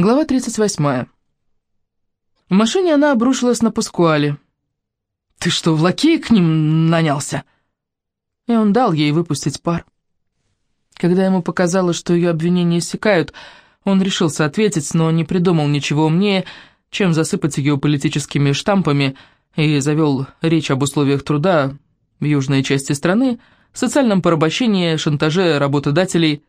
Глава 38. В машине она обрушилась на Паскуале. «Ты что, в лакеи к ним нанялся?» И он дал ей выпустить пар. Когда ему показалось, что ее обвинения иссякают, он решился ответить, но не придумал ничего умнее, чем засыпать ее политическими штампами, и завел речь об условиях труда в южной части страны, социальном порабощении, шантаже работодателей,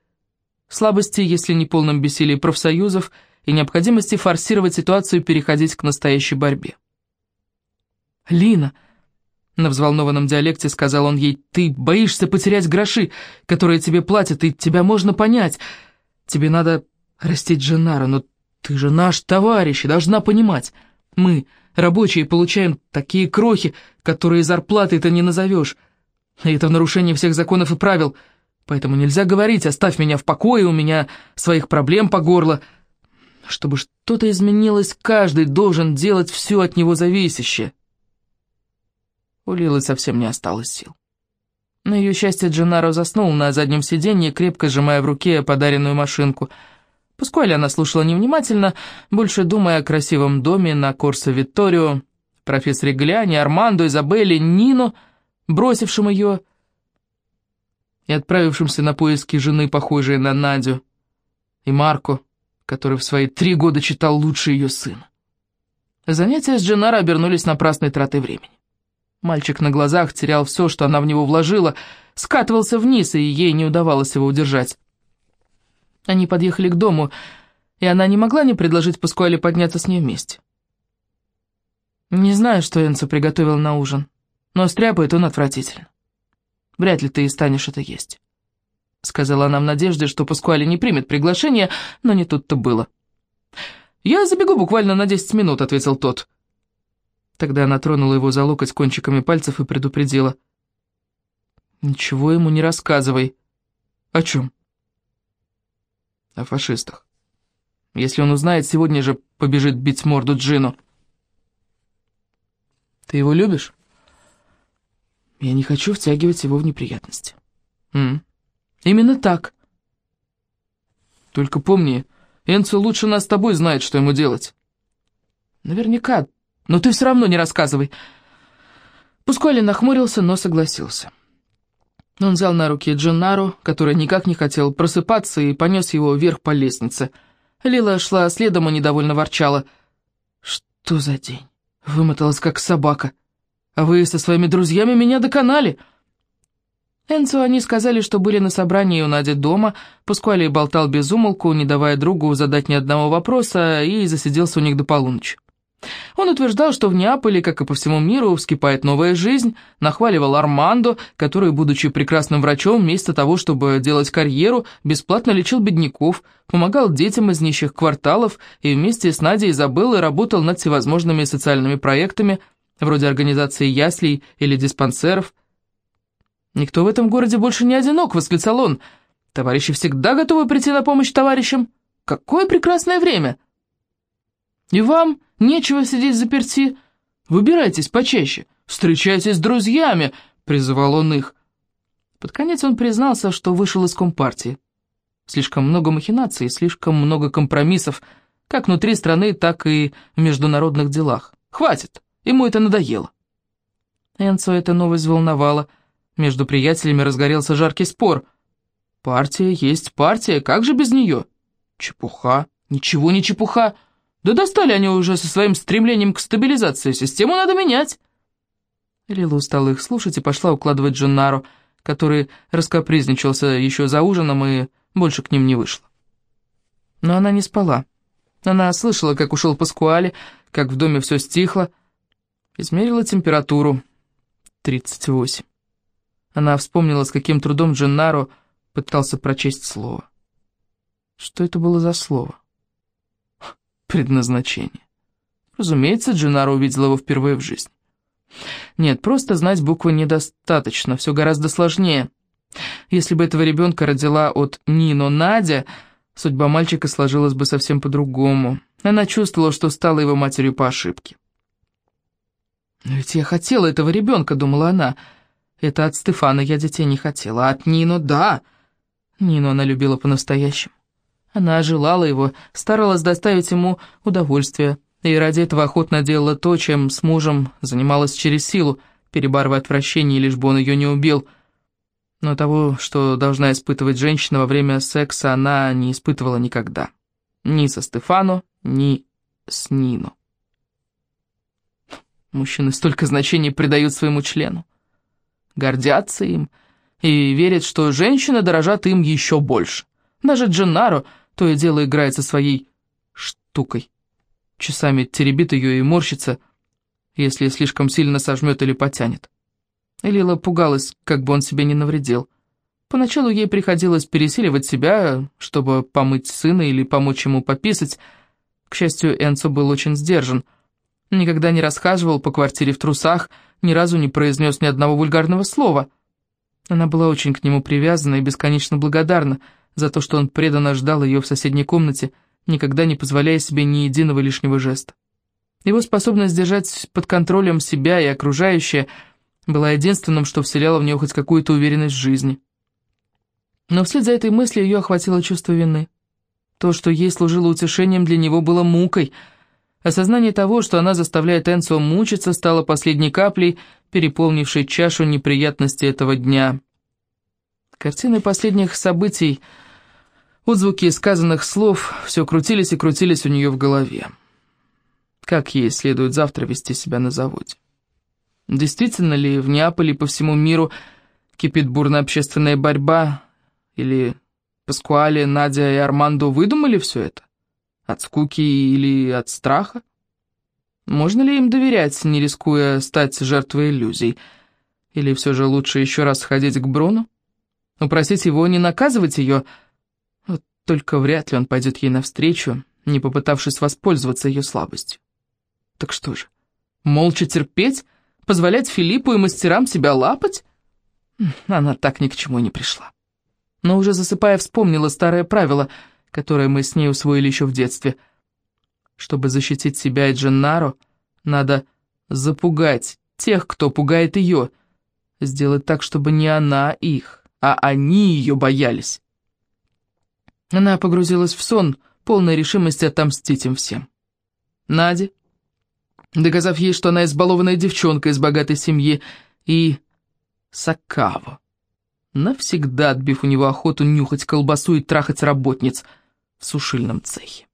слабости, если не полном бессилии профсоюзов – и необходимости форсировать ситуацию и переходить к настоящей борьбе. «Лина!» — на взволнованном диалекте сказал он ей, «ты боишься потерять гроши, которые тебе платят, и тебя можно понять. Тебе надо растить Дженара, но ты же наш товарищ и должна понимать. Мы, рабочие, получаем такие крохи, которые зарплатой-то не назовешь. Это в нарушении всех законов и правил, поэтому нельзя говорить, оставь меня в покое, у меня своих проблем по горло». Чтобы что-то изменилось, каждый должен делать все от него зависящее. У Лилы совсем не осталось сил. На ее счастье Дженаро заснул на заднем сиденье, крепко сжимая в руке подаренную машинку. Пускай она слушала невнимательно, больше думая о красивом доме на Корсо Витторио, профессоре Гляне, Армандо, Изабелле, Нино, бросившем ее и отправившимся на поиски жены, похожей на Надю, и Марко, который в свои три года читал лучше ее сына. Занятия с Дженаро обернулись напрасной тратой времени. Мальчик на глазах терял все, что она в него вложила, скатывался вниз, и ей не удавалось его удержать. Они подъехали к дому, и она не могла не предложить Паскуале подняться с ней вместе. Не знаю, что Энцо приготовил на ужин, но стряпает он отвратительно. Вряд ли ты и станешь это есть. — сказала она в надежде, что Паскуали не примет приглашение, но не тут-то было. «Я забегу буквально на десять минут», — ответил тот. Тогда она тронула его за локоть кончиками пальцев и предупредила. «Ничего ему не рассказывай». «О чем?» «О фашистах. Если он узнает, сегодня же побежит бить морду Джину». «Ты его любишь?» «Я не хочу втягивать его в неприятности». «М Именно так. Только помни, Энцо лучше нас с тобой знает, что ему делать. Наверняка, но ты все равно не рассказывай. Пускай нахмурился, но согласился. Он взял на руки Дженнару, который никак не хотел просыпаться, и понес его вверх по лестнице. Лила шла следом и недовольно ворчала. «Что за день? Вымоталась, как собака. А вы со своими друзьями меня доконали!» Энцо они сказали, что были на собрании у Нади дома, Паскуали болтал без умолку, не давая другу задать ни одного вопроса, и засиделся у них до полуночи. Он утверждал, что в Неаполе, как и по всему миру, вскипает новая жизнь, нахваливал Армандо, который, будучи прекрасным врачом, вместо того, чтобы делать карьеру, бесплатно лечил бедняков, помогал детям из нищих кварталов и вместе с Надей Изабеллой работал над всевозможными социальными проектами, вроде организации яслей или диспансеров, «Никто в этом городе больше не одинок», — восклицал он. «Товарищи всегда готовы прийти на помощь товарищам. Какое прекрасное время!» «И вам нечего сидеть заперти. Выбирайтесь почаще, встречайтесь с друзьями», — призывал он их. Под конец он признался, что вышел из Компартии. Слишком много махинаций, слишком много компромиссов, как внутри страны, так и в международных делах. Хватит, ему это надоело. Энцо эта новость волновала. Между приятелями разгорелся жаркий спор. «Партия есть партия, как же без нее?» «Чепуха. Ничего не чепуха. Да достали они уже со своим стремлением к стабилизации. Систему надо менять». Лила устала их слушать и пошла укладывать Дженнару, который раскопризничался еще за ужином и больше к ним не вышла. Но она не спала. Она слышала, как ушел Паскуали, как в доме все стихло. Измерила температуру. Тридцать восемь. Она вспомнила, с каким трудом Дженнаро пытался прочесть слово. Что это было за слово? Предназначение. Разумеется, Дженнаро увидела его впервые в жизни. Нет, просто знать буквы недостаточно, все гораздо сложнее. Если бы этого ребенка родила от Нино Надя, судьба мальчика сложилась бы совсем по-другому. Она чувствовала, что стала его матерью по ошибке. «Но ведь я хотела этого ребенка», — думала она, — это от Стефана я детей не хотела, от Нино — да. Нину она любила по-настоящему. Она желала его, старалась доставить ему удовольствие, и ради этого охотно делала то, чем с мужем занималась через силу, перебарывая отвращение, лишь бы он ее не убил. Но того, что должна испытывать женщина во время секса, она не испытывала никогда. Ни со Стефано, ни с Нино. Мужчины столько значения придают своему члену. Гордятся им и верят, что женщины дорожат им еще больше. Даже Дженнаро то и дело играет со своей штукой. Часами теребит ее и морщится, если слишком сильно сожмет или потянет. Лила пугалась, как бы он себе не навредил. Поначалу ей приходилось пересиливать себя, чтобы помыть сына или помочь ему пописать. К счастью, Энцо был очень сдержан. Никогда не расхаживал по квартире в трусах, ни разу не произнес ни одного вульгарного слова. Она была очень к нему привязана и бесконечно благодарна за то, что он преданно ждал ее в соседней комнате, никогда не позволяя себе ни единого лишнего жеста. Его способность держать под контролем себя и окружающее была единственным, что вселяло в нее хоть какую-то уверенность в жизни. Но вслед за этой мыслью ее охватило чувство вины. То, что ей служило утешением, для него было мукой. Осознание того, что она заставляет Энсо мучиться, стало последней каплей, переполнившей чашу неприятностей этого дня. Картины последних событий, отзвуки сказанных слов, все крутились и крутились у нее в голове. Как ей следует завтра вести себя на заводе? Действительно ли в Неаполе по всему миру кипит бурная общественная борьба, или Паскуале, Надя и Армандо выдумали все это? От скуки или от страха? Можно ли им доверять, не рискуя стать жертвой иллюзий? Или все же лучше еще раз сходить к Бруну? Упросить его не наказывать ее? Вот только вряд ли он пойдет ей навстречу, не попытавшись воспользоваться ее слабостью. Так что же, молча терпеть? Позволять Филиппу и мастерам себя лапать? Она так ни к чему не пришла но уже засыпая вспомнила старое правило, которое мы с ней усвоили еще в детстве. Чтобы защитить себя и Дженнаро, надо запугать тех, кто пугает ее, сделать так, чтобы не она их, а они ее боялись. Она погрузилась в сон, полной решимости отомстить им всем. Наде, доказав ей, что она избалованная девчонка из богатой семьи, и Сакаво навсегда отбив у него охоту нюхать колбасу и трахать работниц в сушильном цехе.